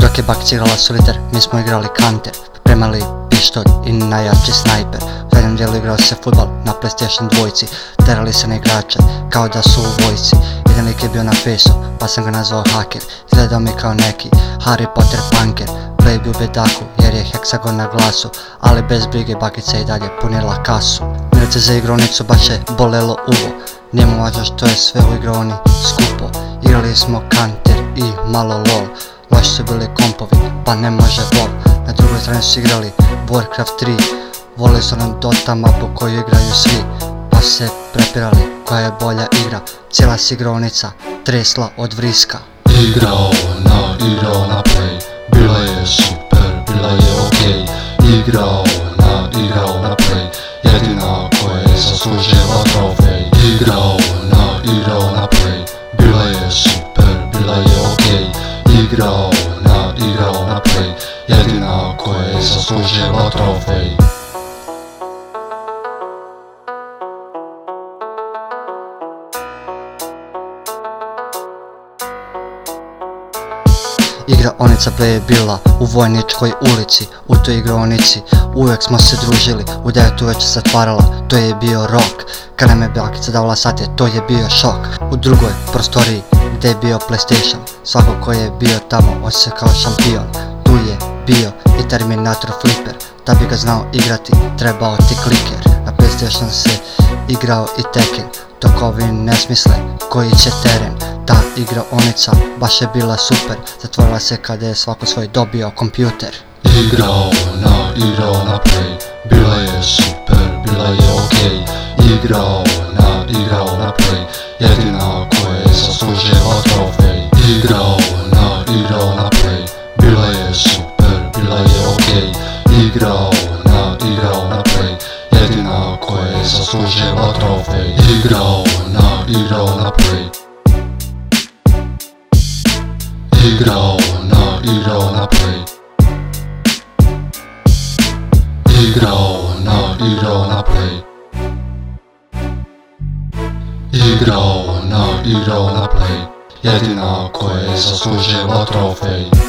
Dok je Bakić igrala soliter, mi smo igrali kanter Pripremali pištolj i najjači snajper. U zadnjem dijelu igrao se futbal na Playstation dvojci Terali se na igrače kao da su u vojci Jedan lik je bio na fesu pa sam ga nazvao haker. Izgledao mi kao neki Harry Potter punker. Baby u bedaku jer je heksagon na glasu Ali bez brige bakica i dalje punila kasu. Mirice za igronicu baš je bolelo uvo. Njemu važno što je sve u igroni skupo Igrali smo kanter i malo lol. Loši su bili kompovi, pa ne može vol Na drugoj strani su igrali Warcraft 3 Volili su nam Dota mapu koju igraju svi Pa se prepirali koja je bolja igra. Cijela si igronica tresla od vriska. Igrao na, igrao na play Bila je super, okej Igrao na, igrao na play. Jedina koja je zaslužila trofej. Igraonica bre je bila u Vojničkoj ulici U toj igraonici. Uvijek smo se družili U devetu već se zatvarala, to je bio rok. Kad nam je bakica davala sate, to je bio šok. U drugoj prostoriji gdje je bio Playstation. Svako ko je bio tamo osjeća kao šampion. Tu je bio i Terminator Flipper. Da bi ga znao igrati, trebao ti kliker. Na Playstation se igrao i Tekken. Dok ovi ne smisle koji će teren Ta igraonica baš je bila super. Zatvorila se kada je svako svoj dobio kompjuter. Igrao na, igrao na play. Bila je super, bila je okej. Igrao na, igrao na play. Jedina zaslužila trofej Igrao na, igrao na play. Bila je super, bila je okej. Igrao na, igrao na play. Jedina koja je zaslužila trofej Igrao na, igrao na play. Igrao na, igrao na play. Igrao na, igrao na play. Igrao na, igrao na play Jedina koja je zaslužila trofej